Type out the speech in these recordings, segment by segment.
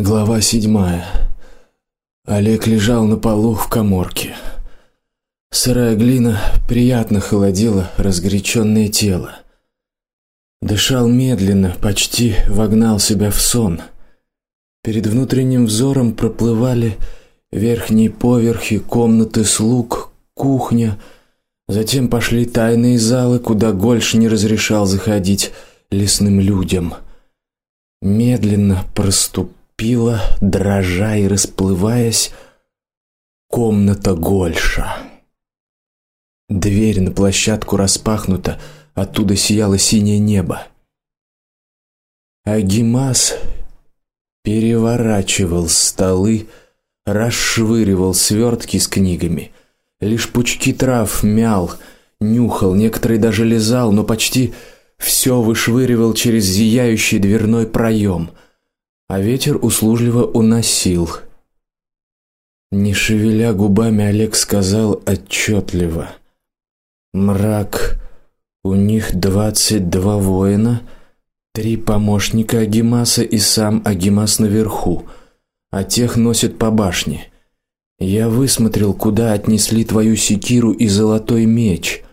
Глава седьмая. Олег лежал на полу в каморке. Сырая глина приятно холодила разгоряченное тело. Дышал медленно, почти вогнал себя в сон. Перед внутренним взором проплывали верхние поверхи комнаты слуг, кухня, затем пошли тайные залы, куда Гольш не разрешал заходить лесным людям. Медленно проступал наступила, дрожа и расплываясь, комната Гольша. Дверь на площадку распахнута, оттуда сияло синее небо. Агимас переворачивал столы, расшвыривал свертки с книгами, лишь пучки трав мял, нюхал, некоторые даже лизал, но почти все вышвыривал через зияющий дверной проем – а ветер услужливо уносил. Не шевеля губами, Олег сказал отчетливо: "Мрак, у них двадцать два воина, три помощника Агимаса и сам Агимас наверху, а тех носят по башне. Я высмотрел, куда отнесли твою секиру и золотой меч.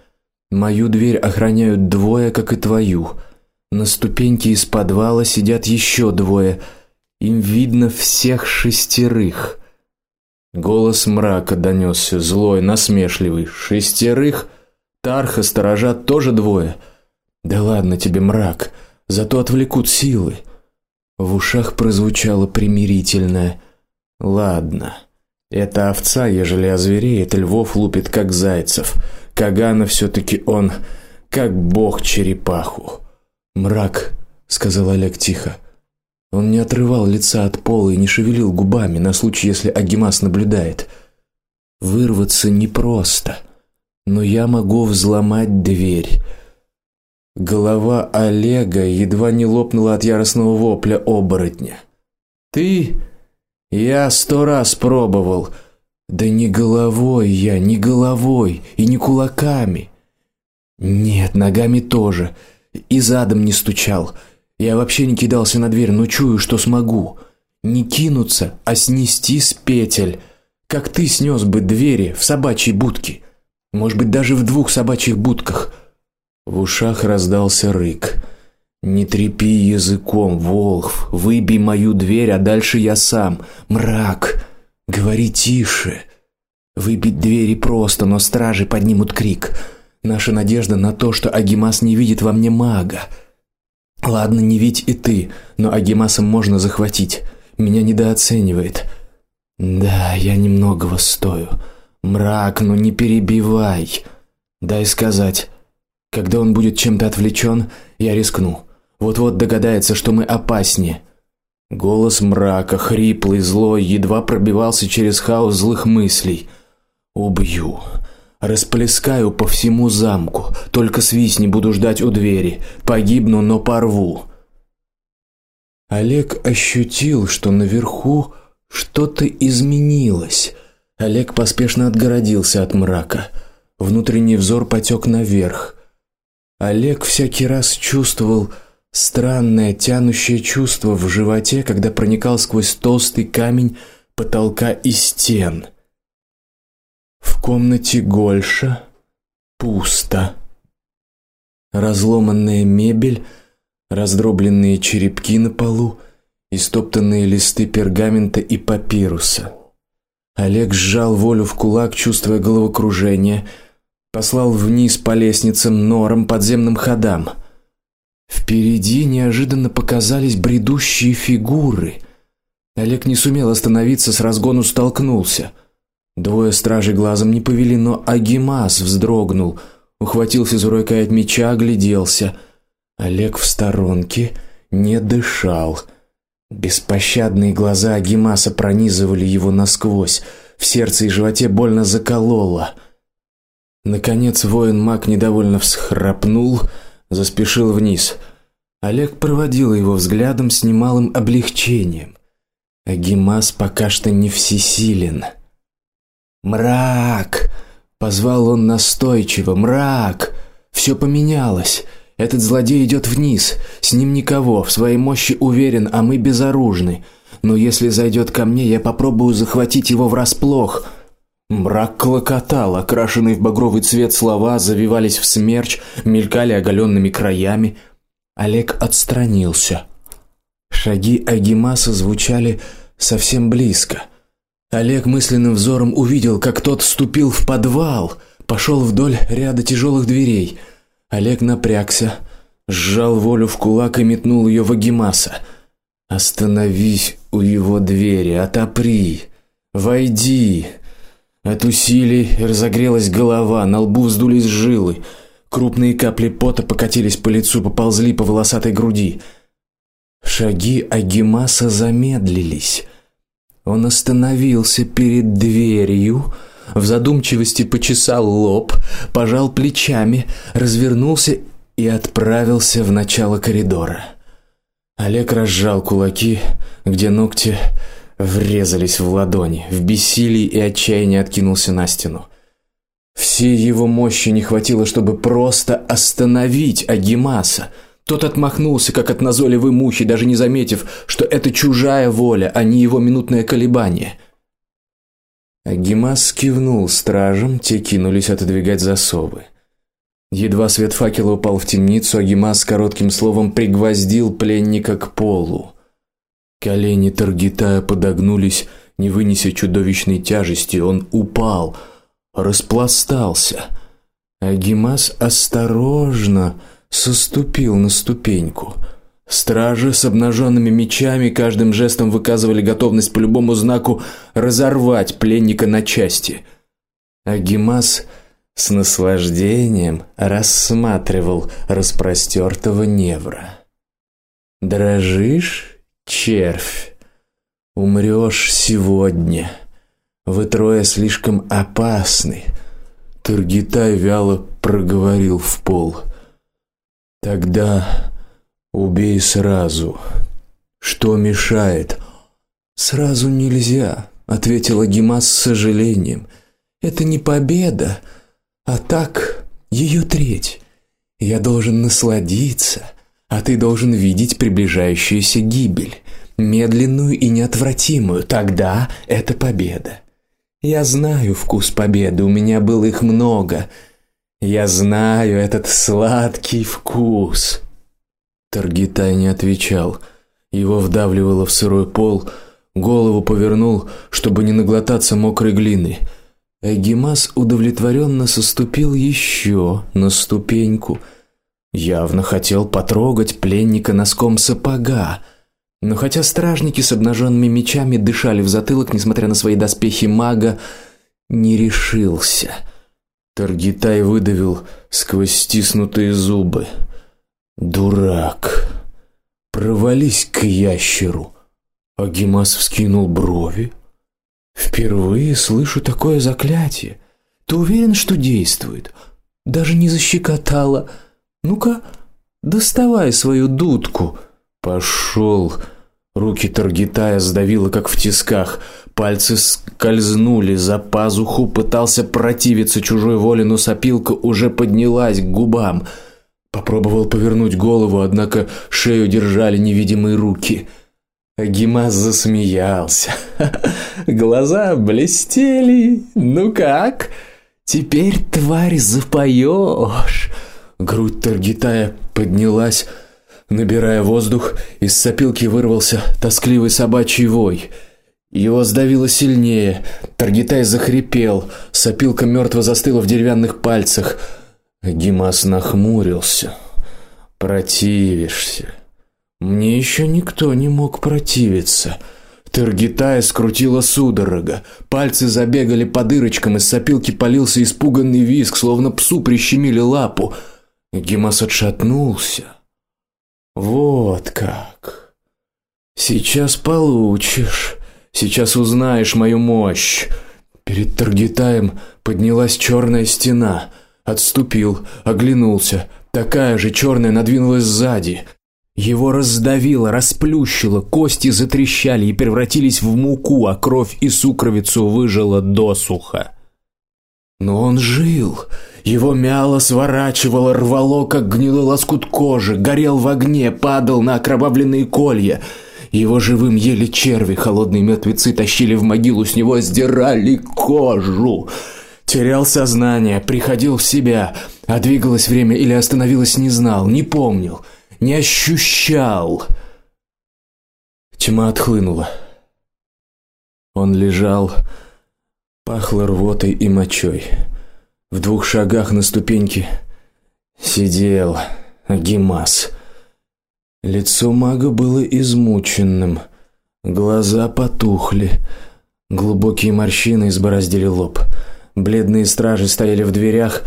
Мою дверь охраняют двое, как и твою. На ступеньке из подвала сидят еще двое, им видно всех шестерых. Голос мрака донесся, злой, насмешливый. Шестерых? Тарха сторожат тоже двое. Да ладно тебе, мрак, зато отвлекут силы. В ушах прозвучало примирительное: "Ладно. Это овца, ежели озвереет, львов лупит как зайцев. Кагана все таки он как бог черепаху". "Мрак", сказал Олег тихо. Он не отрывал лица от пола и не шевелил губами на случай, если Агимас наблюдает. Вырваться непросто, но я могу взломать дверь. Голова Олега едва не лопнула от яростного вопля оборотня. Ты? Я сто раз пробовал. Да не головой я, не головой и не кулаками. Нет, ногами тоже. И задом не стучал. Я вообще не кидался на дверь, но чую, что смогу. Не кинуться, а снести с петель, как ты снес бы двери в собачьей будке. Может быть, даже в двух собачьих будках. В ушах раздался рык. Не трепи языком, Волхв, выбей мою дверь, а дальше я сам. Мрак, говори тише. Выбить двери просто, но стражи поднимут крик. Наша надежда на то, что Агимас не видит во мне мага. Ладно, не ведь и ты, но Агимаса можно захватить. Меня недооценивает. Да, я немногого стою. Мрак, ну не перебивай. Дай сказать. Когда он будет чем-то отвлечен, я рискну. Вот-вот догадается, что мы опаснее. Голос мрака, хриплый, злой, едва пробивался через хаос злых мыслей. Убью. Расплескаю по всему замку. Только свистни буду ждать у двери. Погибну, но порву. Олег ощутил, что наверху что-то изменилось. Олег поспешно отгородился от мрака. Внутренний взор потек наверх. Олег всякий раз чувствовал странное тянущее чувство в животе, когда проникал сквозь толстый камень потолка и стен. В комнате Гольша пусто. Разломанная мебель, раздробленные черепки на полу, истоптанные листы пергамента и папируса. Олег сжал волю в кулак, чувствуя головокружение, послал вниз по лестницам, норам, подземным ходам. Впереди неожиданно показались бредущие фигуры. Олег не сумел остановиться, с разгону столкнулся. Двое стражей глазом не повели, но Агимас вздрогнул, ухватился за рукоять меча, огляделся. Олег в сторонке не дышал. Беспощадные глаза Агимаса пронизывали его насквозь, в сердце и животе больно закололо. Наконец воин-маг недовольно всхрапнул, заспешил вниз. Олег проводил его взглядом с немалым облегчением. Агимас пока что не всесилен. Мрак, позвал он настойчиво. Мрак, все поменялось. Этот злодей идет вниз, с ним никого, в своей мощи уверен, а мы безоружны. но если зайдет ко мне, я попробую захватить его врасплох. Мрак клокотал, окрашенные в багровый цвет слова завивались в смерч, мелькали оголенными краями. Олег отстранился. Шаги Агимаса звучали совсем близко. Олег мысленным взором увидел, как тот вступил в подвал, пошел вдоль ряда тяжелых дверей. Олег напрягся, сжал волю в кулак и метнул ее в Агимаса. Остановись у его двери, отопри. Войди. От усилий разогрелась голова, на лбу вздулись жилы. Крупные капли пота покатились по лицу, поползли по волосатой груди. Шаги Агимаса замедлились. Он остановился перед дверью, в задумчивости почесал лоб, пожал плечами, развернулся и отправился в начало коридора. Олег разжал кулаки, где ногти врезались в ладони, в бессилии и отчаянии откинулся на стену. Всей его мощи не хватило, чтобы просто остановить Агимаса. Тот отмахнулся, как от назойливой мухи, даже не заметив, что это чужая воля, а не его минутное колебание. Агимас кивнул стражам, те кинулись отодвигать засовы. Едва свет факела упал в темницу, Агимас коротким словом пригвоздил пленника к полу. Колени Таргитая подогнулись, не вынеся чудовищной тяжести, он упал, распластался. Агимас осторожно соступил на ступеньку. Стражи с обнаженными мечами каждым жестом выказывали готовность по любому знаку разорвать пленника на части. Агимас с наслаждением рассматривал распростертого невра. Дрожишь, червь? Умрешь сегодня. Вы трое слишком опасны. Тургитай вяло проговорил в пол. Тогда убей сразу. Что мешает? Сразу нельзя, ответила Гимас с сожалением. Это не победа, а так ее треть. Я должен насладиться, а ты должен видеть приближающуюся гибель, медленную и неотвратимую. Тогда это победа. Я знаю вкус победы, у меня было их много. Я знаю этот сладкий вкус. Таргитай не отвечал. Его вдавливало в сырой пол, голову повернул, чтобы не наглотаться мокрой глины. Эгимас удовлетворенно соступил еще на ступеньку. Явно хотел потрогать пленника носком сапога. Но хотя стражники с обнаженными мечами дышали в затылок, несмотря на свои доспехи мага, не решился. Таргитай выдавил сквозь стиснутые зубы: "Дурак. Провались к ящеру". Агимас вскинул брови. Впервые слышу такое заклятие. Ты уверен, что действует? Даже не защекотало. Ну-ка, доставай свою дудку. Пошел. Руки Таргитая сдавило как в тисках. Пальцы скользнули за пазуху, пытался противиться чужой воле, но сопилка уже поднялась к губам. Попробовал повернуть голову, однако шею держали невидимые руки. Гимас засмеялся. Глаза блестели. Ну как? Теперь тварь запоешь. Грудь Таргитая поднялась, набирая воздух, из сопилки вырвался тоскливый собачий вой. Его сдавило сильнее. Таргитай захрипел, сопилка мертво застыла в деревянных пальцах. Гимас нахмурился. Противишься. Мне еще никто не мог противиться. Таргитая скрутила судорога. Пальцы забегали по дырочкам, из сопилки полился испуганный визг, словно псу прищемили лапу. Гимас отшатнулся. Вот как. Сейчас получишь. Сейчас узнаешь мою мощь. Перед Таргитаем поднялась черная стена. Отступил, оглянулся. Такая же черная надвинулась сзади. Его раздавило, расплющило, кости затрещали и превратились в муку, а кровь и сукровицу выжила досуха. Но он жил. Его мяло сворачивало, рвало как гнилой лоскут кожи, горел в огне, падал на окровавленные колья. Его живым ели черви, холодные мертвецы тащили в могилу, с него сдирали кожу. Терял сознание, приходил в себя, а двигалось время или остановилось, не знал, не помнил, не ощущал. Тьма отхлынула. Он лежал, пахло рвотой и мочой. В двух шагах на ступеньке сидел Гимас. Лицо мага было измученным, глаза потухли, глубокие морщины избороздили лоб. Бледные стражи стояли в дверях,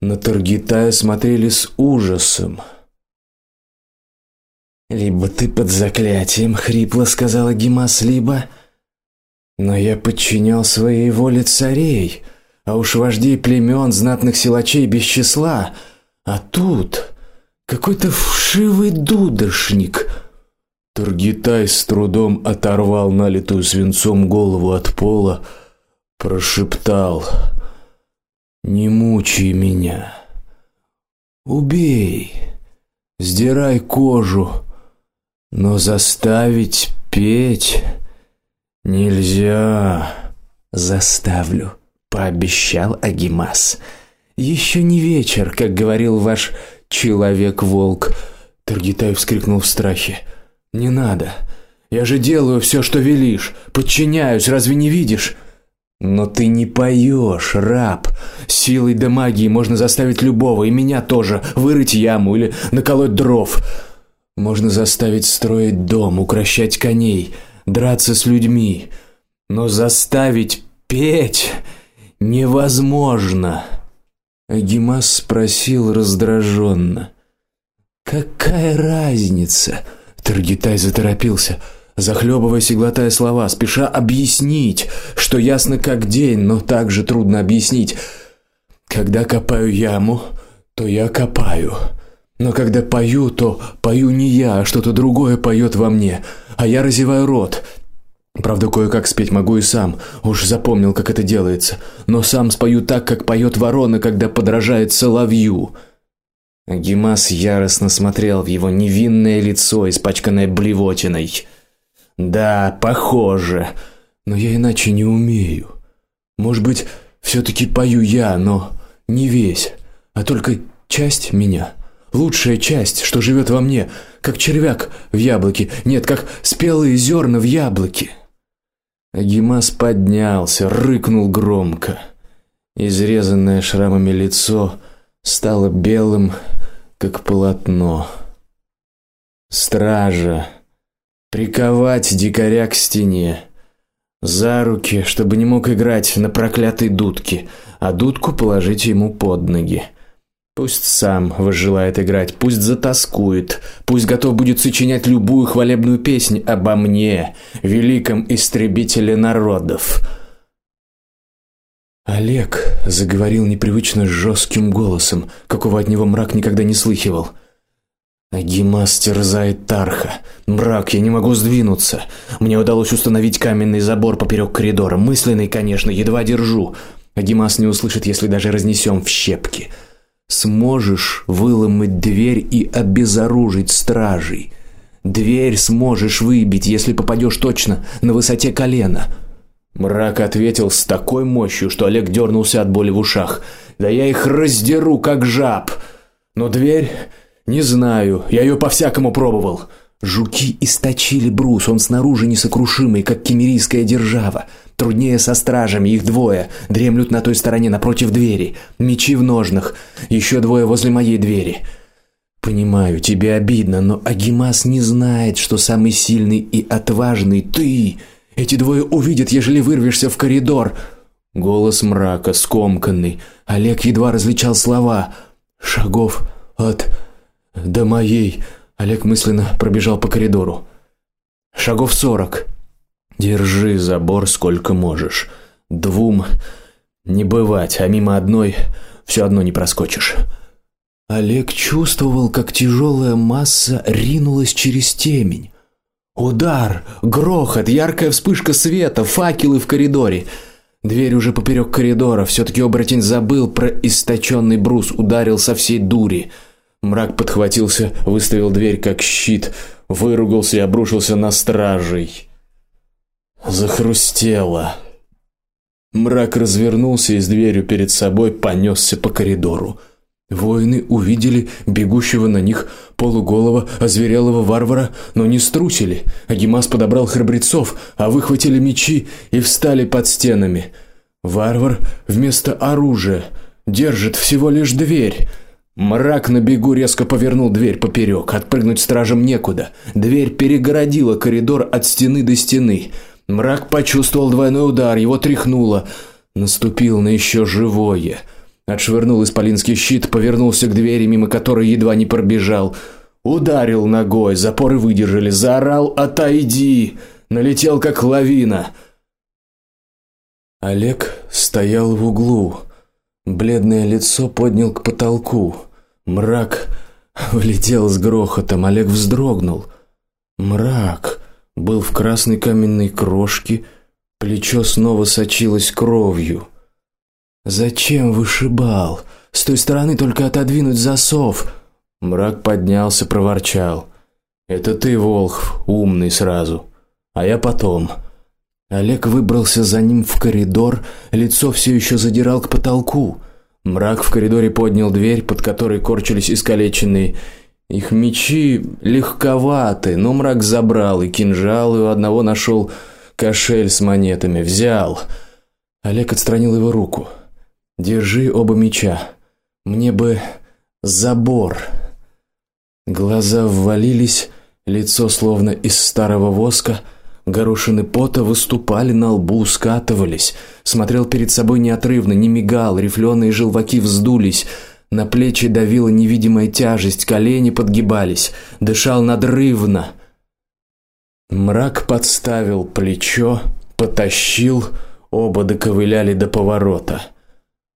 на Таргитая смотрели с ужасом. Либо ты под заклятием, хрипло сказала Гимас, либо но я подчинял своей воле царей, а уж вождей племен, знатных силачей без числа. А тут какой-то вшивый дудошник. Тургитай с трудом оторвал налитую свинцом голову от пола, прошептал: "Не мучай меня. Убей, сдирай кожу, но заставить петь нельзя. Заставлю", пообещал Агимас. Еще не вечер, как говорил ваш человек-волк. Таргитай вскрикнул в страхе. Не надо. Я же делаю все, что велишь. Подчиняюсь, разве не видишь? Но ты не поешь, раб. Силой да магией можно заставить любого, и меня тоже, вырыть яму или наколоть дров. Можно заставить строить дом, укращать коней, драться с людьми, но заставить петь невозможно. Агимас спросил раздраженно. Какая разница? Таргитай заторопился, захлебываясь и глотая слова, спеша объяснить, что ясно как день, но также трудно объяснить. Когда копаю яму, то я копаю. Но когда пою, то пою не я, а что-то другое поет во мне, а я разеваю рот, Правда, кое-как спеть могу и сам. Уж запомнил, как это делается. Но сам спою так, как поет ворона, когда подражает соловью. Гимас яростно смотрел в его невинное лицо, испачканное блевотиной. Да, похоже. Но я иначе не умею. Может быть, все таки пою я, но не весь, а только часть меня. Лучшая часть, что живет во мне, как червяк в яблоке. Нет, как спелые зерна в яблоке. Агимас поднялся, рыкнул громко. Изрезанное шрамами лицо стало белым, как полотно. Стража приковать дикаря к стене, за руки, чтобы не мог играть на проклятой дудке, а дудку положить ему под ноги. Пусть сам возжелает играть, пусть затаскует, пусть готов будет сочинять любую хвалебную песнь обо мне, великом истребителе народов. Олег заговорил непривычно жестким голосом, какого от него мрак никогда не слыхивал. Агимас терзает Тарха. Мрак, я не могу сдвинуться. Мне удалось установить каменный забор поперек коридора, мысленный, конечно, едва держу. Агимас не услышит, если даже разнесем в щепки сможешь выломать дверь и обезоружить стражей. Дверь сможешь выбить, если попадешь точно на высоте колена. Мрак ответил с такой мощью, что Олег дернулся от боли в ушах. Да я их раздеру как жаб. Но дверь не знаю, я ее по-всякому пробовал. Жуки источили брус, он снаружи несокрушимый, как кемерийская держава. Труднее со стражами, их двое, дремлют на той стороне напротив двери, мечи в ножнах, еще двое возле моей двери. Понимаю, тебе обидно, но Агимас не знает, что самый сильный и отважный ты. Эти двое увидят, ежели вырвешься в коридор. Голос мрака, скомканный. Олег едва различал слова. Шагов от до моей Олег мысленно пробежал по коридору. Шагов сорок. Держи забор сколько можешь. Двум не бывать, а мимо одной все одно не проскочишь. Олег чувствовал, как тяжелая масса ринулась через темень. Удар, грохот, яркая вспышка света, факелы в коридоре. Дверь уже поперек коридора. все таки оборотень забыл про источенный брус, ударил со всей дури. Мрак подхватился, выставил дверь как щит. выругался и обрушился на стражей. Захрустело. Мрак развернулся и с дверью перед собой понесся по коридору. Воины увидели бегущего на них полуголого озверелого варвара, но не струсили. Агимас подобрал храбрецов, а выхватили мечи и встали под стенами. Варвар вместо оружия держит всего лишь дверь. Мрак на бегу резко повернул дверь поперек. Отпрыгнуть стражам некуда. Дверь перегородила коридор от стены до стены. Мрак почувствовал двойной удар, его тряхнуло. Наступил на еще живое. Отшвырнул исполинский щит, повернулся к двери, мимо которой едва не пробежал. Ударил ногой, запоры выдержали, заорал: "Отойди!" Налетел как лавина. Олег стоял в углу. Бледное лицо поднял к потолку. Мрак влетел с грохотом. Олег вздрогнул. Мрак был в красной каменной крошке, плечо снова сочилось кровью. Зачем вышибал? С той стороны только отодвинуть засов. Мрак поднялся, проворчал: "Это ты, Волхв, умный сразу, а я потом". Олег выбрался за ним в коридор, лицо все еще задирал к потолку. Мрак в коридоре поднял дверь, под которой корчились искалеченные. Их мечи легковаты, но мрак забрал и кинжал, и у одного нашел кошель с монетами, взял. Олег отстранил его руку. Держи оба меча. Мне бы забор. Глаза ввалились, лицо словно из старого воска, горошины пота выступали на лбу, скатывались. Смотрел перед собой неотрывно, не мигал, рифленые желваки вздулись. На плечи давила невидимая тяжесть, колени подгибались, дышал надрывно. Мрак подставил плечо, потащил, оба доковыляли до поворота.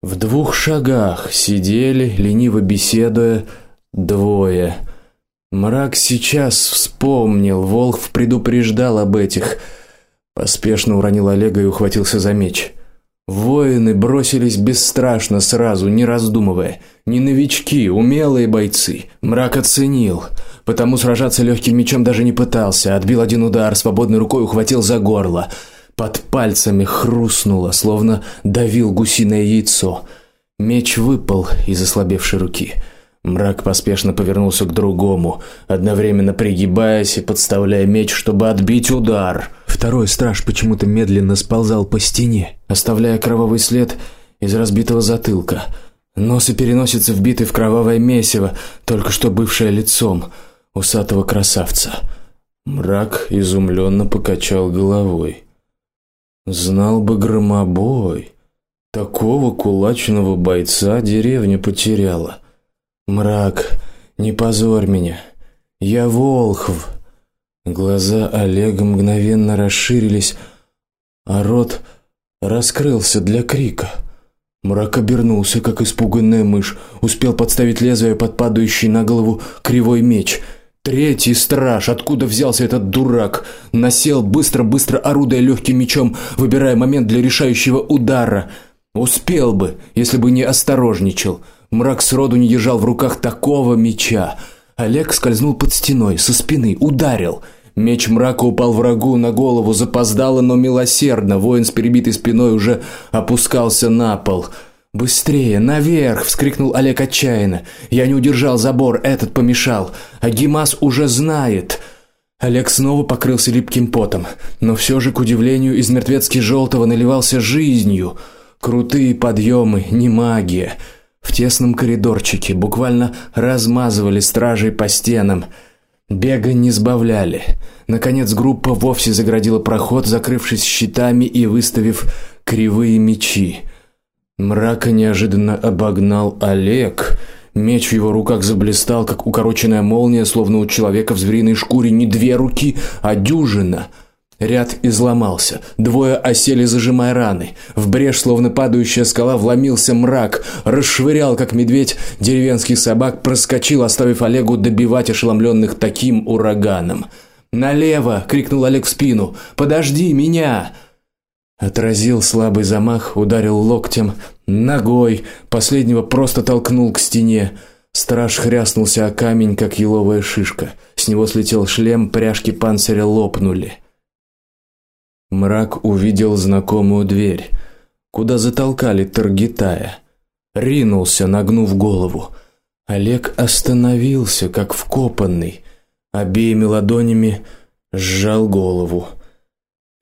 В двух шагах сидели, лениво беседуя, двое. Мрак сейчас вспомнил, Волх предупреждал об этих. Поспешно уронил Олега и ухватился за меч. Воины бросились бесстрашно сразу, не раздумывая. Не новички, умелые бойцы. Мрак оценил, потому сражаться легким мечом даже не пытался. Отбил один удар, свободной рукой ухватил за горло. Под пальцами хрустнуло, словно давил гусиное яйцо. Меч выпал из ослабевшей руки. Мрак поспешно повернулся к другому, одновременно пригибаясь и подставляя меч, чтобы отбить удар. Второй страж почему-то медленно сползал по стене, оставляя кровавый след из разбитого затылка. Нос и переносица вбиты в кровавое месиво, только что бывшее лицом усатого красавца. Мрак изумленно покачал головой. Знал бы громобой, такого кулачного бойца деревня потеряла. Мрак, не позорь меня. Я Волхв. Глаза Олега мгновенно расширились, а рот раскрылся для крика. Мрак обернулся, как испуганная мышь, успел подставить лезвие под падающий на голову кривой меч. Третий страж, откуда взялся этот дурак, насел быстро-быстро орудуя легким мечом, выбирая момент для решающего удара. Успел бы, если бы не осторожничал. Мрак сроду не держал в руках такого меча. Олег скользнул под стеной, со спины ударил. Меч мрака упал врагу на голову, запоздало, но милосердно. Воин с перебитой спиной уже опускался на пол. Быстрее, наверх, вскрикнул Олег отчаянно. Я не удержал забор, этот помешал. А Гимас уже знает. Олег снова покрылся липким потом, но все же к удивлению из мертвецки желтого наливался жизнью. Крутые подъемы, не магия. В тесном коридорчике буквально размазывали стражей по стенам. Бега не сбавляли. Наконец группа вовсе заградила проход, закрывшись щитами и выставив кривые мечи. Мрака неожиданно обогнал Олег. Меч в его руках заблестел, как укороченная молния, словно у человека в звериной шкуре не две руки, а дюжина. Ряд изломался. Двое осели, зажимая раны. В брешь, словно падающая скала, вломился мрак, расшвырял как медведь деревенских собак, проскочил, оставив Олегу добивать ошеломленных таким ураганом. "Налево!" крикнул Олег в спину. "Подожди меня!" Отразил слабый замах, ударил локтем, ногой, последнего просто толкнул к стене. Страж хряснулся о камень, как еловая шишка. С него слетел шлем, пряжки панциря лопнули. Мрак увидел знакомую дверь, куда затолкали Таргитая. Ринулся, нагнув голову. Олег остановился, как вкопанный, обеими ладонями сжал голову.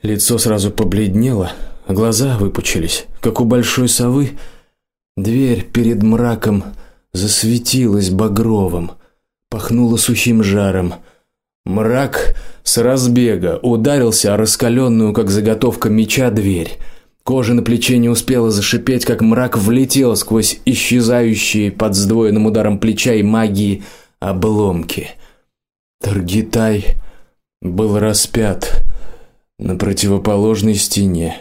Лицо сразу побледнело, глаза выпучились, как у большой совы. Дверь перед мраком засветилась багровым, пахнуло сухим жаром. Мрак с разбега ударился о раскаленную, как заготовка меча, дверь. Кожа на плече не успела зашипеть, как мрак влетел сквозь исчезающие под сдвоенным ударом плеча и магии обломки. Таргитай был распят на противоположной стене.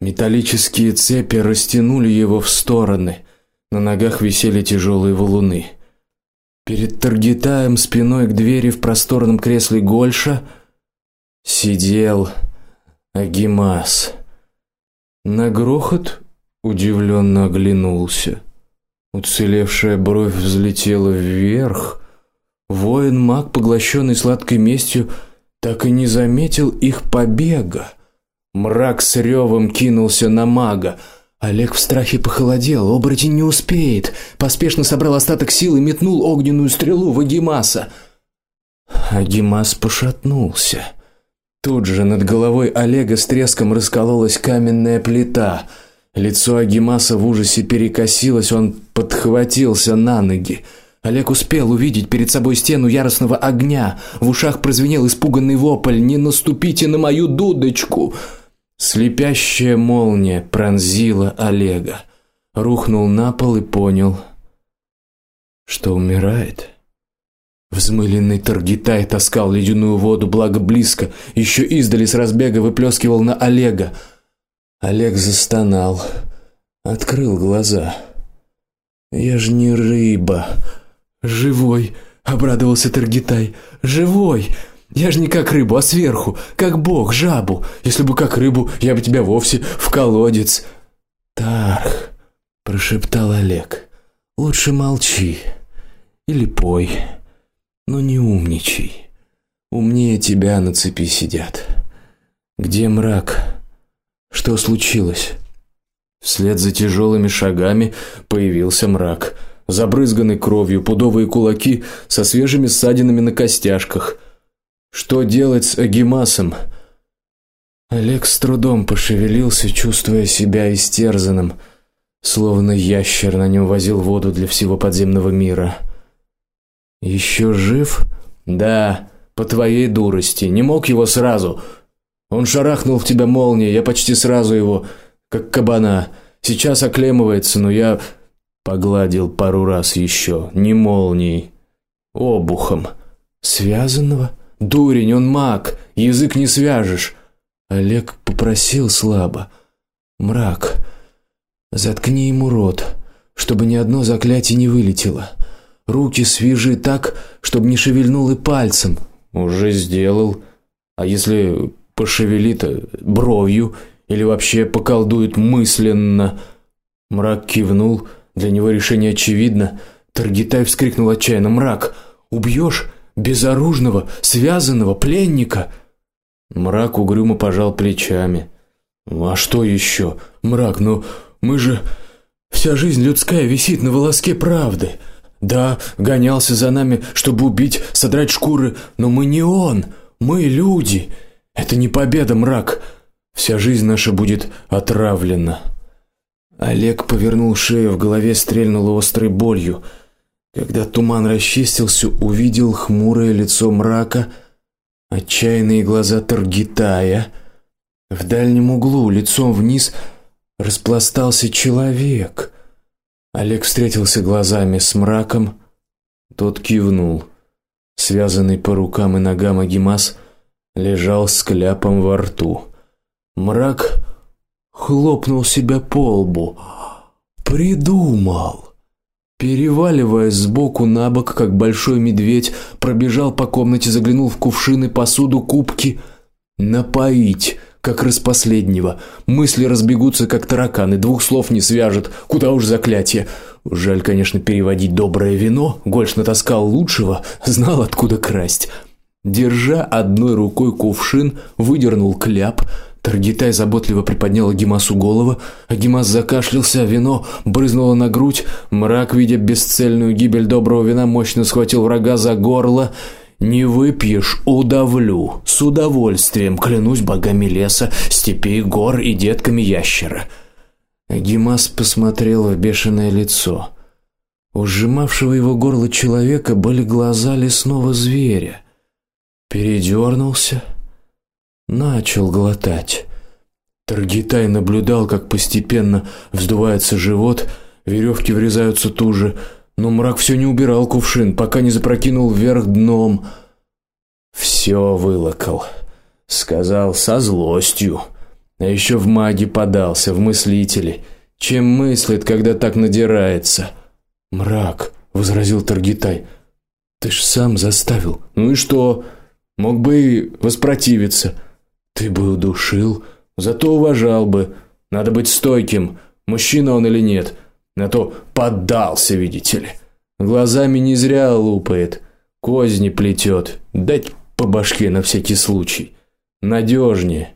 Металлические цепи растянули его в стороны. На ногах висели тяжелые валуны. Перед Таргитаем спиной к двери в просторном кресле Гольша сидел Агимас. На грохот удивленно оглянулся. Уцелевшая бровь взлетела вверх. Воин-маг, поглощенный сладкой местью, так и не заметил их побега. Мрак с ревом кинулся на мага. Олег в страхе похолодел. Оборотень не успеет. Поспешно собрал остаток сил и метнул огненную стрелу в Агимаса. Агимас пошатнулся. Тут же над головой Олега с треском раскололась каменная плита. Лицо Агимаса в ужасе перекосилось, он подхватился на ноги. Олег успел увидеть перед собой стену яростного огня. В ушах прозвенел испуганный вопль: "Не наступите на мою дудочку!" Слепящая молния пронзила Олега. Рухнул на пол и понял, что умирает. Взмыленный Таргитай таскал ледяную воду, благо близко, еще издали с разбега выплескивал на Олега. Олег застонал, открыл глаза. Я ж не рыба, живой, обрадовался Таргитай. Живой. Я ж не как рыбу, а сверху, как бог, жабу. Если бы как рыбу, я бы тебя вовсе в колодец. Тарх, прошептал Олег. Лучше молчи или пой. Но не умничай. Умнее тебя на цепи сидят. Где мрак? Что случилось? Вслед за тяжелыми шагами появился мрак, забрызганный кровью, пудовые кулаки со свежими ссадинами на костяшках. Что делать с Агимасом? Олег с трудом пошевелился, чувствуя себя истерзанным, словно ящер на нем возил воду для всего подземного мира. Еще жив? Да, по твоей дурости. Не мог его сразу. Он шарахнул в тебя молнией, я почти сразу его, как кабана. Сейчас оклемывается, но я погладил пару раз еще, не молнией, обухом. Связанного? Дурень, он маг, язык не свяжешь. Олег попросил слабо: "Мрак, заткни ему рот, чтобы ни одно заклятие не вылетело. Руки свяжи так, чтобы не шевельнул и пальцем. Уже сделал. А если пошевелит бровью или вообще поколдует мысленно? Мрак кивнул. Для него решение очевидно. Таргитай вскрикнул отчаянно: "Мрак, убьешь безоружного, связанного пленника?" Мрак угрюмо пожал плечами. "А что еще? Мрак, ну мы же вся жизнь людская висит на волоске правды. Да, гонялся за нами, чтобы убить, содрать шкуры, но мы не он, мы люди. Это не победа, мрак. Вся жизнь наша будет отравлена. Олег повернул шею, в голове стрельнуло острой болью. Когда туман расчистился, увидел хмурое лицо мрака, отчаянные глаза Таргитая. В дальнем углу, лицом вниз, распластался человек. Олег встретился глазами с мраком, тот кивнул. Связанный по рукам и ногам Агимас лежал с кляпом во рту. Мрак хлопнул себя по лбу. Придумал. Переваливаясь с боку на бок, как большой медведь, пробежал по комнате, заглянул в кувшины, посуду, кубки. Напоить как раз последнего. Мысли разбегутся как тараканы, двух слов не свяжет. Куда уж заклятие. Жаль, конечно, переводить доброе вино. Гольш натаскал лучшего, знал откуда красть. Держа одной рукой кувшин, выдернул кляп, Таргитай заботливо приподнял Агимасу голову, Агимас закашлялся, вино брызнуло на грудь. Мрак, видя бесцельную гибель доброго вина, мощно схватил врага за горло. Не выпьешь, удавлю, с удовольствием, клянусь богами леса, степей, гор и детками ящера. Агимас посмотрел в бешеное лицо. У сжимавшего его горло человека были глаза лесного зверя. Передернулся, начал глотать. Таргитай наблюдал, как постепенно вздувается живот, веревки врезаются туже, но мрак все не убирал кувшин, пока не запрокинул вверх дном. Все вылокал, сказал со злостью. А еще в маги подался, в мыслители. Чем мыслит, когда так надирается? Мрак, возразил Таргитай. Ты ж сам заставил. Ну и что? Мог бы и воспротивиться. Ты бы удушил, зато уважал бы. Надо быть стойким, мужчина он или нет. На то поддался, видите ли. Глазами не зря лупает, козни плетет. Дать по башке на всякий случай. Надежнее.